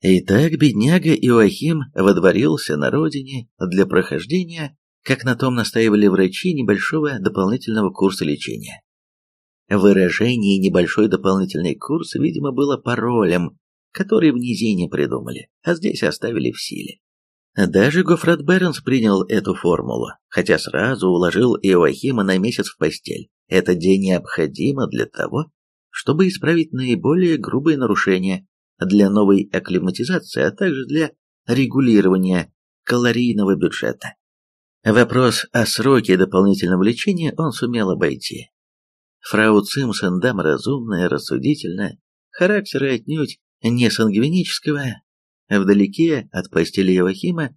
Итак, бедняга Иоахим водворился на родине для прохождения, как на том настаивали врачи, небольшого дополнительного курса лечения. Выражение «небольшой дополнительный курс», видимо, было паролем, который в низине придумали, а здесь оставили в силе. Даже Гофрат Бернс принял эту формулу, хотя сразу уложил Иоахима на месяц в постель. Это день необходимо для того, чтобы исправить наиболее грубые нарушения, для новой акклиматизации, а также для регулирования калорийного бюджета. Вопрос о сроке дополнительного лечения он сумел обойти. Фрау Цимсон дама разумная, рассудительная, характера отнюдь не сангвинического, вдалеке от постели Евахима,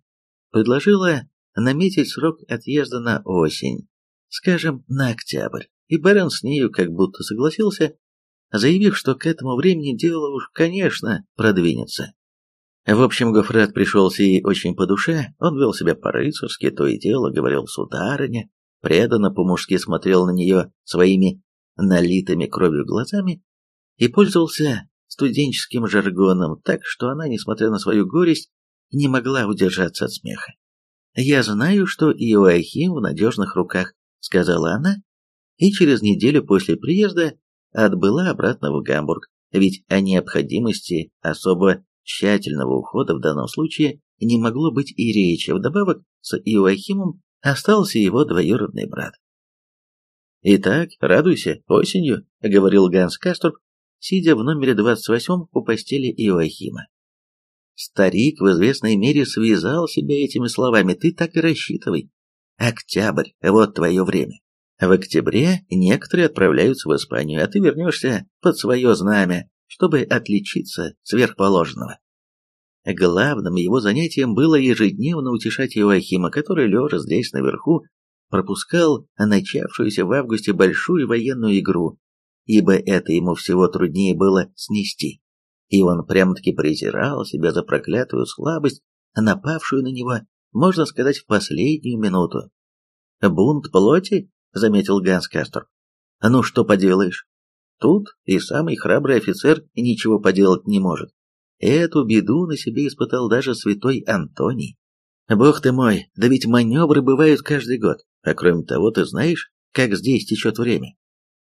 предложила наметить срок отъезда на осень, скажем, на октябрь, и Берн с нею как будто согласился, заявив, что к этому времени дело уж, конечно, продвинется. В общем, Гофрат пришелся ей очень по душе, он вел себя по-рыцарски, то и дело говорил сударыня, преданно по-мужски смотрел на нее своими налитыми кровью глазами и пользовался студенческим жаргоном, так что она, несмотря на свою горесть, не могла удержаться от смеха. «Я знаю, что Иоахим в надежных руках», — сказала она, и через неделю после приезда отбыла обратно в Гамбург, ведь о необходимости особо тщательного ухода в данном случае не могло быть и речи, вдобавок с Иоахимом остался его двоюродный брат. «Итак, радуйся, осенью», — говорил Ганс Касторп, сидя в номере 28 у постели Иоахима. Старик в известной мере связал себя этими словами, ты так и рассчитывай. Октябрь, вот твое время. В октябре некоторые отправляются в Испанию, а ты вернешься под свое знамя, чтобы отличиться сверхположенного. Главным его занятием было ежедневно утешать Иоахима, который, лежа здесь наверху, пропускал начавшуюся в августе большую военную игру, ибо это ему всего труднее было снести. И он прямо-таки презирал себя за проклятую слабость, напавшую на него, можно сказать, в последнюю минуту. «Бунт плоти?» — заметил Ганс Кастер. «Ну что поделаешь? Тут и самый храбрый офицер ничего поделать не может. Эту беду на себе испытал даже святой Антоний. Бог ты мой, да ведь маневры бывают каждый год. А кроме того, ты знаешь, как здесь течет время?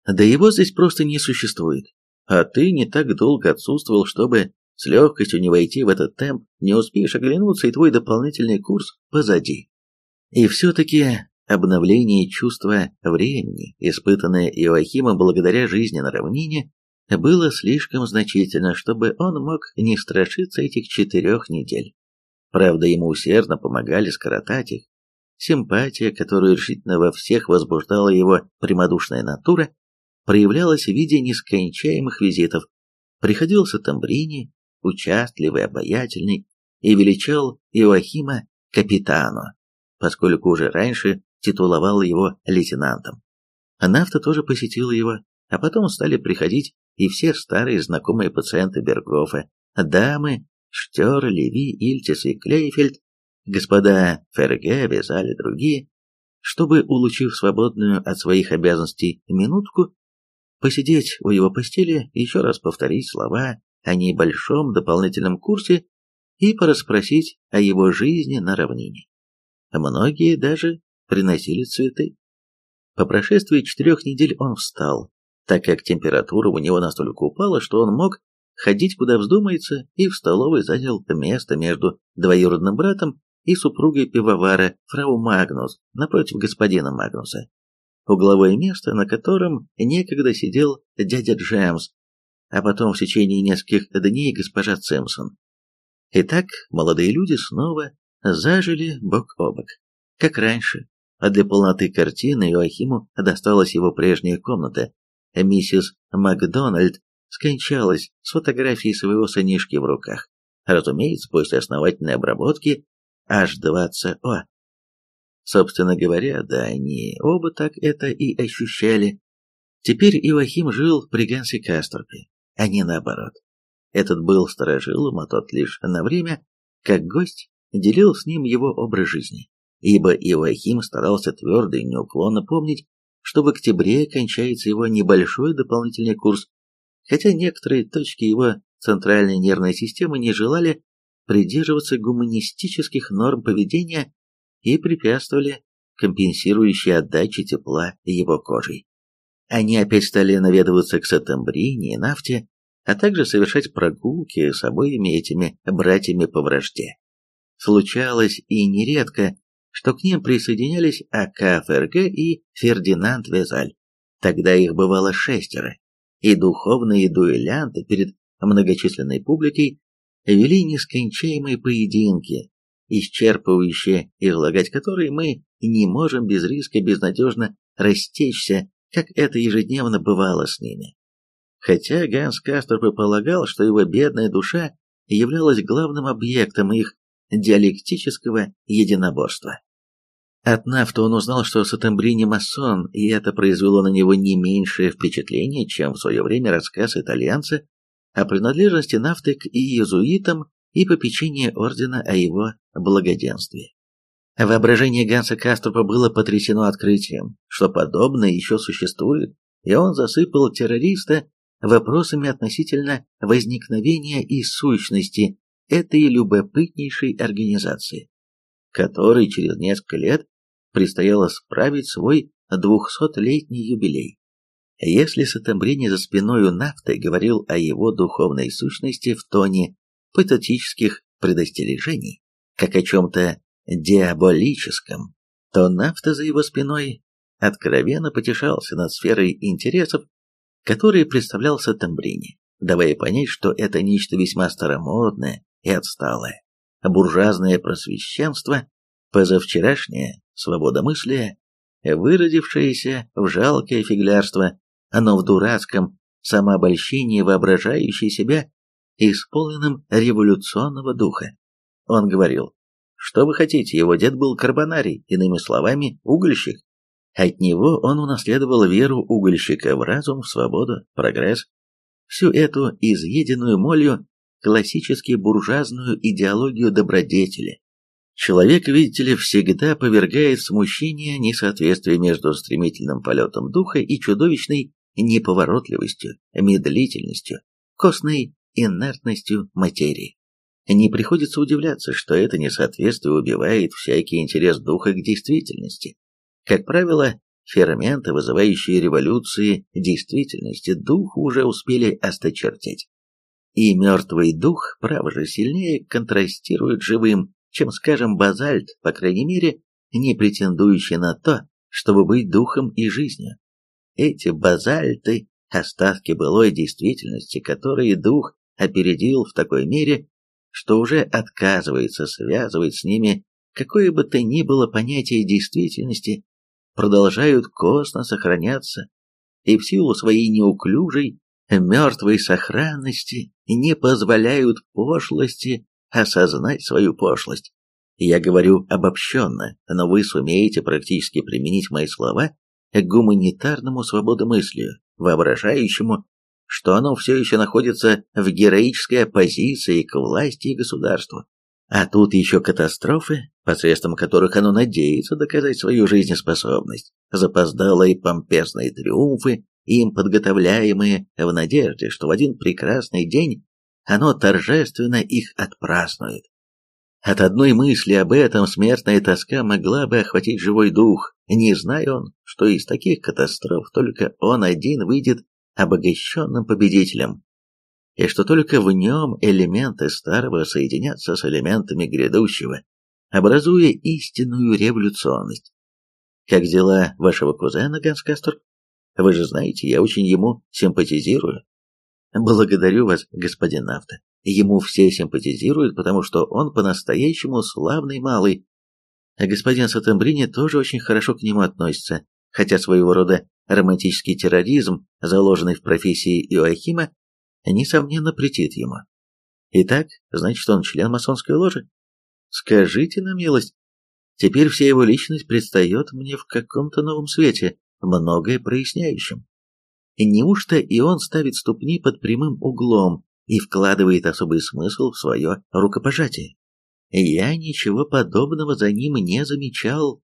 Да его здесь просто не существует. А ты не так долго отсутствовал, чтобы с легкостью не войти в этот темп, не успеешь оглянуться, и твой дополнительный курс позади. И все-таки обновление чувства времени, испытанное Иоахимом благодаря жизни на равнине, было слишком значительно, чтобы он мог не страшиться этих четырех недель. Правда, ему усердно помогали скоротать их. Симпатия, которую решительно во всех возбуждала его прямодушная натура, проявлялась в виде нескончаемых визитов. Приходился Тамбрини, участливый, обаятельный, и величал Иоахима капитану, поскольку уже раньше титуловал его лейтенантом. Нафта тоже посетила его, а потом стали приходить и все старые знакомые пациенты Бергофа, дамы, Штер, Леви, Ильтис и Клейфельд, господа Ферге, Вязали, другие, чтобы, улучив свободную от своих обязанностей минутку, посидеть у его постели, еще раз повторить слова о небольшом дополнительном курсе и порасспросить о его жизни на равнине. Многие даже приносили цветы. По прошествии четырех недель он встал, так как температура у него настолько упала, что он мог ходить куда вздумается, и в столовой занял место между двоюродным братом и супругой пивовара фрау Магнус напротив господина Магнуса. Угловое место, на котором некогда сидел дядя Джемс, а потом в течение нескольких дней госпожа Цимсон. Итак, молодые люди снова зажили бок о бок, как раньше, а для полноты картины Иоахиму досталась его прежняя комната. Миссис Макдональд скончалась с фотографией своего сынишки в руках. Разумеется, после основательной обработки H20O. Собственно говоря, да, они оба так это и ощущали. Теперь Ивахим жил при Гансе Касторпе, а не наоборот. Этот был сторожилом, а тот лишь на время, как гость, делил с ним его образ жизни, ибо Ивахим старался твердо и неуклонно помнить, что в октябре кончается его небольшой дополнительный курс хотя некоторые точки его центральной нервной системы не желали придерживаться гуманистических норм поведения и препятствовали компенсирующей отдаче тепла его кожей. Они опять стали наведываться к Сатамбрине и Нафте, а также совершать прогулки с обоими этими братьями по вражде. Случалось и нередко, что к ним присоединялись АК ФРГ и Фердинанд Везаль. Тогда их бывало шестеро, и духовные дуэлянты перед многочисленной публикой вели нескончаемые поединки, исчерпывающие, излагать которые мы не можем без риска безнадежно растечься, как это ежедневно бывало с ними. Хотя Ганс Касторп и полагал, что его бедная душа являлась главным объектом их диалектического единоборства. От Нафта он узнал, что Сатамбри не масон, и это произвело на него не меньшее впечатление, чем в свое время рассказ итальянца о принадлежности Нафты к иезуитам и попечение ордена о его благоденствии. Воображение Ганса Каструпа было потрясено открытием, что подобное еще существует, и он засыпал террориста вопросами относительно возникновения и сущности этой любопытнейшей организации, которой через несколько лет предстояло справить свой двухсотлетний юбилей. Если Сатамбрини за спиною нафты говорил о его духовной сущности в тоне патетических предостережений, как о чем-то диаболическом, то нафта за его спиной откровенно потешался над сферой интересов, которые представлял Сатамбрини, давая понять, что это нечто весьма старомодное и отсталое, буржуазное просвещенство, позавчерашнее свободомыслие, выродившееся в жалкое фиглярство но в дурацком самообольщении воображающий себя исполненным революционного духа. Он говорил, что вы хотите, его дед был карбонарий, иными словами, угольщик. От него он унаследовал веру угольщика в разум, в свободу, прогресс. Всю эту изъеденную молью классически буржуазную идеологию добродетели. Человек, видите ли, всегда повергает смущение несоответствие между стремительным полетом духа и чудовищной неповоротливостью, медлительностью, костной инертностью материи. Не приходится удивляться, что это несоответствие убивает всякий интерес духа к действительности. Как правило, ферменты, вызывающие революции действительности, духу уже успели осточертеть. И мертвый дух, право же, сильнее контрастирует живым, чем, скажем, базальт, по крайней мере, не претендующий на то, чтобы быть духом и жизнью. Эти базальты – остатки былой действительности, которые дух опередил в такой мере, что уже отказывается связывать с ними какое бы то ни было понятие действительности, продолжают косно сохраняться и в силу своей неуклюжей, мертвой сохранности не позволяют пошлости осознать свою пошлость. Я говорю обобщенно, но вы сумеете практически применить мои слова к гуманитарному свободомыслию, воображающему, что оно все еще находится в героической оппозиции к власти и государству. А тут еще катастрофы, посредством которых оно надеется доказать свою жизнеспособность, запоздалые помпезные триумфы, им подготовляемые в надежде, что в один прекрасный день оно торжественно их отпразднует. От одной мысли об этом смертная тоска могла бы охватить живой дух, не зная он, что из таких катастроф только он один выйдет обогащенным победителем, и что только в нем элементы старого соединятся с элементами грядущего, образуя истинную революционность. Как дела вашего кузена, Ганс Кастер? Вы же знаете, я очень ему симпатизирую. Благодарю вас, господин Нафта. Ему все симпатизируют, потому что он по-настоящему славный малый. А господин Сатамбрини тоже очень хорошо к нему относится, хотя своего рода романтический терроризм, заложенный в профессии Иоахима, несомненно претит ему. Итак, значит, он член масонской ложи? Скажите на милость, теперь вся его личность предстает мне в каком-то новом свете, многое проясняющем. Неужто и он ставит ступни под прямым углом и вкладывает особый смысл в свое рукопожатие? Я ничего подобного за ним не замечал.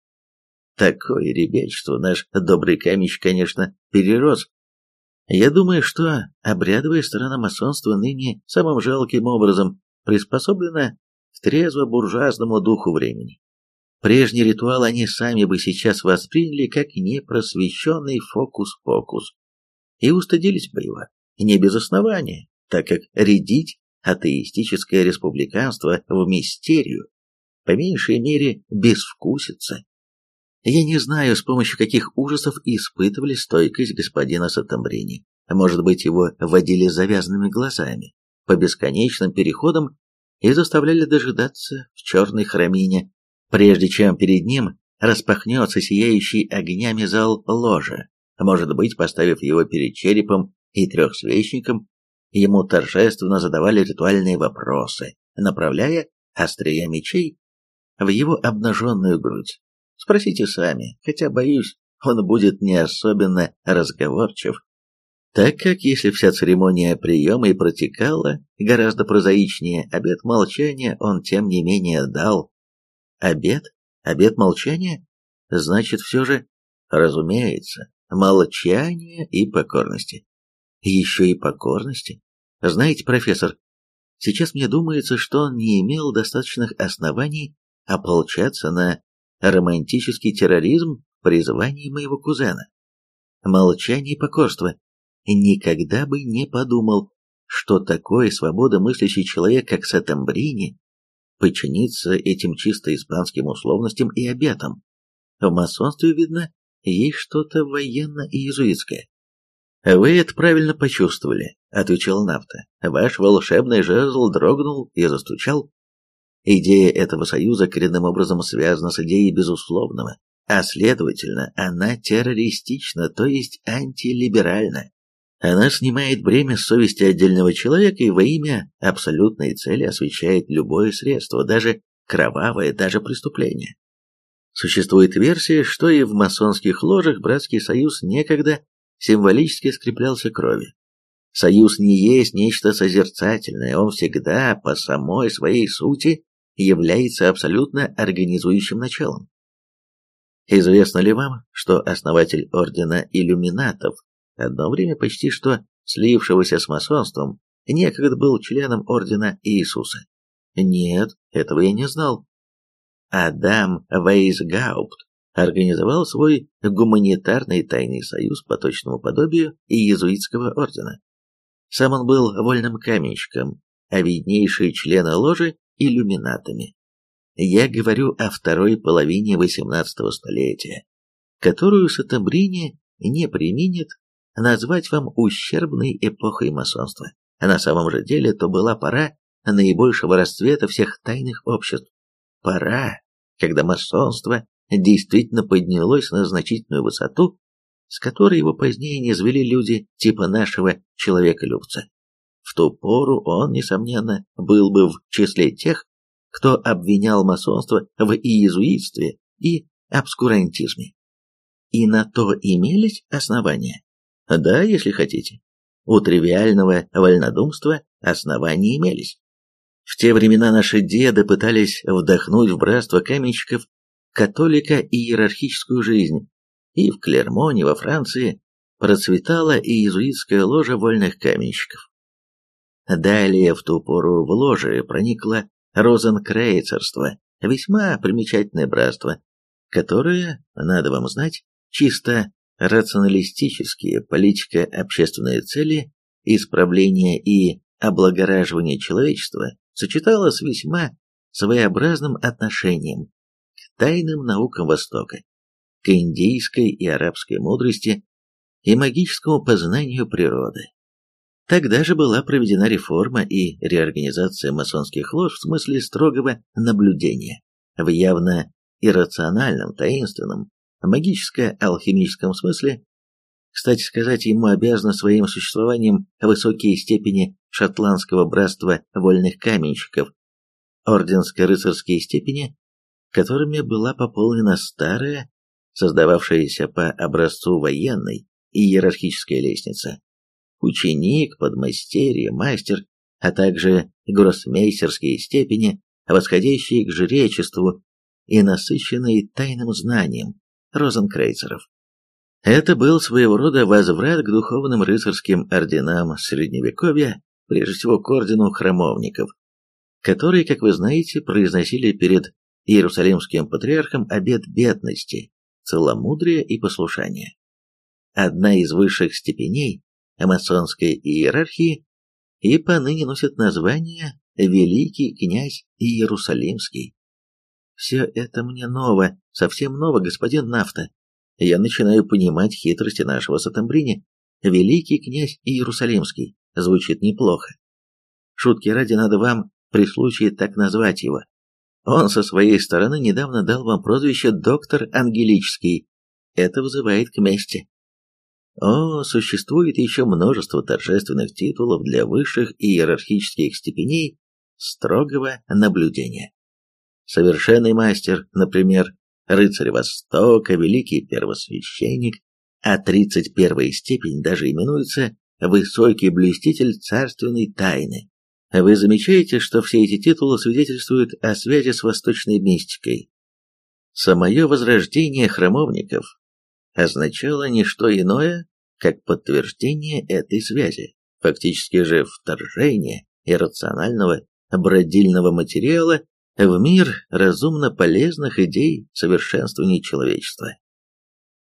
Такое ребячество наш добрый камень, конечно, перерос. Я думаю, что обрядовая сторона масонства ныне самым жалким образом приспособлена к трезво-буржуазному духу времени. Прежний ритуал они сами бы сейчас восприняли как непросвещенный фокус-покус и устыдились бы его, не без основания, так как рядить атеистическое республиканство в мистерию, по меньшей мере, безвкусица. Я не знаю, с помощью каких ужасов испытывали стойкость господина Сатамбрини. Может быть, его водили завязанными глазами, по бесконечным переходам и заставляли дожидаться в черной храмине, прежде чем перед ним распахнется сияющий огнями зал ложа, может быть, поставив его перед черепом и трехсвечником, ему торжественно задавали ритуальные вопросы, направляя острия мечей в его обнаженную грудь. Спросите сами, хотя, боюсь, он будет не особенно разговорчив, так как если вся церемония приема и протекала гораздо прозаичнее, обет молчания он тем не менее дал. Обет? Обет молчания? Значит, все же, разумеется, молчание и покорности. Еще и покорности? Знаете, профессор, сейчас мне думается, что он не имел достаточных оснований ополчаться на романтический терроризм призвании моего кузена. Молчание и покорство. Никогда бы не подумал, что такой свободомыслящий человек, как Сатамбрини, подчинится этим чисто испанским условностям и обетам. В масонстве, видно, есть что-то военно-иезуитское. «Вы это правильно почувствовали», — отвечал Нафта. «Ваш волшебный жезл дрогнул и застучал. Идея этого союза коренным образом связана с идеей безусловного, а следовательно, она террористична, то есть антилиберальна. Она снимает бремя совести отдельного человека и во имя абсолютной цели освещает любое средство, даже кровавое, даже преступление. Существует версия, что и в масонских ложах братский союз некогда символически скреплялся кровью. Союз не есть нечто созерцательное, он всегда по самой своей сути является абсолютно организующим началом. Известно ли вам, что основатель ордена иллюминатов одно время почти что слившегося с масонством, некогда был членом Ордена Иисуса. Нет, этого я не знал. Адам Вейсгаупт организовал свой гуманитарный тайный союз по точному подобию иезуитского ордена. Сам он был вольным каменщиком, а виднейшие члены ложи – иллюминатами. Я говорю о второй половине XVIII столетия, которую Сатамбрини не применит назвать вам ущербной эпохой масонства. А на самом же деле то была пора наибольшего расцвета всех тайных обществ. Пора, когда масонство действительно поднялось на значительную высоту, с которой его позднее не звели люди типа нашего человека-любца. В ту пору он, несомненно, был бы в числе тех, кто обвинял масонство в иезуитстве и обскурантизме. И на то имелись основания. Да, если хотите. У тривиального вольнодумства основания имелись. В те времена наши деды пытались вдохнуть в братство каменщиков католика и иерархическую жизнь, и в Клермоне во Франции процветала и иезуитская ложа вольных каменщиков. Далее в ту пору в ложе проникло розенкрейцерство, весьма примечательное братство, которое, надо вам знать, чисто рационалистические политико-общественные цели исправления и облагораживания человечества сочеталось с весьма своеобразным отношением к тайным наукам Востока, к индийской и арабской мудрости и магическому познанию природы. Тогда же была проведена реформа и реорганизация масонских лож в смысле строгого наблюдения, в явно иррациональном, таинственном, магическо-алхимическом смысле, кстати сказать, ему обязаны своим существованием высокие степени шотландского братства вольных каменщиков, орденско-рыцарские степени, которыми была пополнена старая, создававшаяся по образцу военной и иерархическая лестница. Ученик, подмастерье, мастер, а также гроссмейстерские степени, восходящие к жречеству и насыщенные тайным знанием, розенкрейцеров. Это был своего рода возврат к духовным рыцарским орденам Средневековья, прежде всего к ордену храмовников, которые, как вы знаете, произносили перед Иерусалимским патриархом обет бедности, целомудрия и послушания. Одна из высших степеней масонской иерархии и поныне носит название «Великий князь Иерусалимский». Все это мне ново, совсем ново, господин Нафта. Я начинаю понимать хитрости нашего Сатамбрини. Великий князь Иерусалимский. Звучит неплохо. Шутки ради надо вам при случае так назвать его. Он со своей стороны недавно дал вам прозвище «Доктор Ангелический». Это вызывает к мести. О, существует еще множество торжественных титулов для высших иерархических степеней строгого наблюдения. Совершенный мастер, например, рыцарь Востока, великий первосвященник, а 31 степень даже именуется высокий блюститель царственной тайны. Вы замечаете, что все эти титулы свидетельствуют о связи с восточной мистикой. Самое возрождение храмовников означало не что иное, как подтверждение этой связи, фактически же вторжение иррационального бродильного материала в мир разумно полезных идей совершенствования человечества.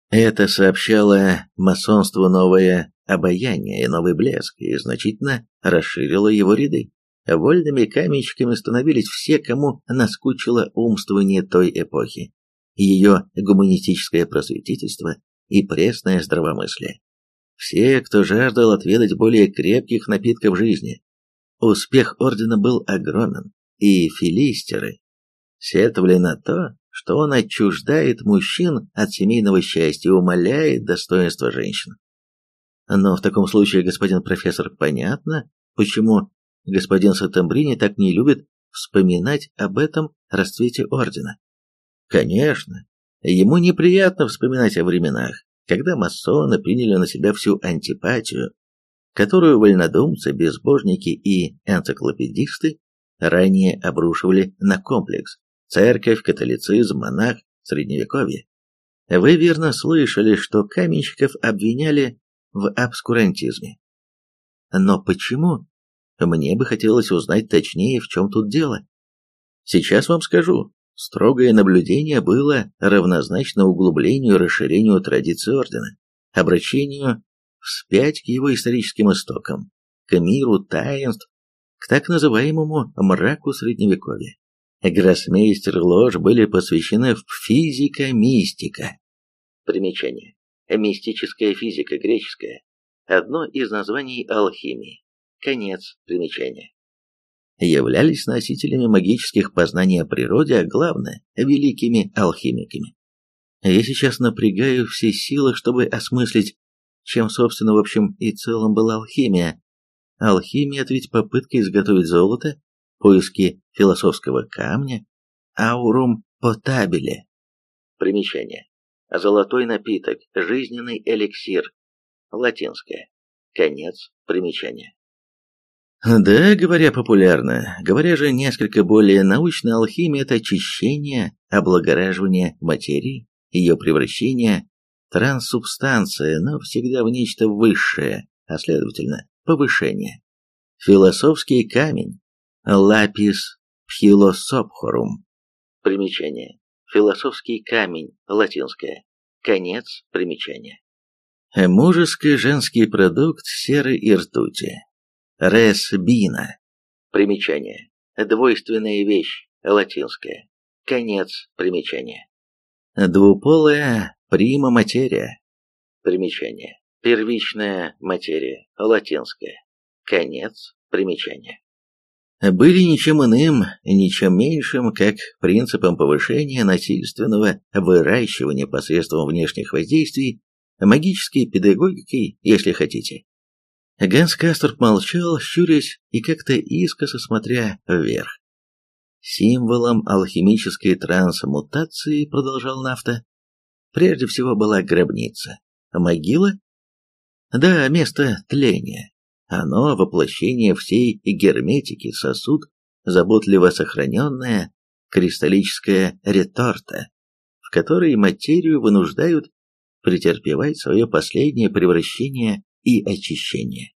Это сообщало масонству новое обаяние и новый блеск и значительно расширило его ряды. Вольными каменщиками становились все, кому наскучило умствование той эпохи, ее гуманистическое просветительство и пресное здравомыслие. Все, кто жаждал отведать более крепких напитков жизни. Успех ордена был огромен, и филистеры сетовали на то, что он отчуждает мужчин от семейного счастья и умаляет достоинство женщин. Но в таком случае, господин профессор, понятно, почему господин Сатамбрини так не любит вспоминать об этом расцвете ордена. Конечно, ему неприятно вспоминать о временах, когда масоны приняли на себя всю антипатию, которую вольнодумцы, безбожники и энциклопедисты ранее обрушивали на комплекс церковь, католицизм, монах, средневековье. Вы верно слышали, что каменщиков обвиняли в обскурантизме. Но почему? Мне бы хотелось узнать точнее, в чем тут дело. Сейчас вам скажу. Строгое наблюдение было равнозначно углублению и расширению традиции ордена, обращению вспять к его историческим истокам, к миру таинств, к так называемому мраку Средневековья. Гроссмейстер ложь были посвящены в физика-мистика. Примечание. Мистическая физика греческая. Одно из названий алхимии. Конец примечания являлись носителями магических познаний о природе, а главное – великими алхимиками. Я сейчас напрягаю все силы, чтобы осмыслить, чем, собственно, в общем и целом была алхимия. Алхимия – это ведь попытка изготовить золото, поиски философского камня, аурум потабеле. Примечание. Золотой напиток, жизненный эликсир. Латинское. Конец примечания. Да, говоря популярно, говоря же несколько более научно, алхимия – это очищение, облагораживание материи, ее превращение, транссубстанция, но всегда в нечто высшее, а следовательно, повышение. Философский камень – лапис филосопхорум. Примечание. Философский камень, латинское. Конец примечания. Мужеско-женский продукт серы и ртути. Ресбина. Примечание. Двойственная вещь, латинская. Конец примечания. Двуполая прима материя. Примечание. Первичная материя, латинская. Конец примечания. Были ничем иным, ничем меньшим, как принципом повышения насильственного выращивания посредством внешних воздействий, магической педагогикой, если хотите. Ганс Касторп молчал, щурясь и как-то искоса смотря вверх. Символом алхимической трансмутации, продолжал Нафта, прежде всего была гробница. Могила? Да, место тления. Оно – воплощение всей герметики, сосуд, заботливо сохраненная кристаллическая реторта, в которой материю вынуждают претерпевать свое последнее превращение и очищение.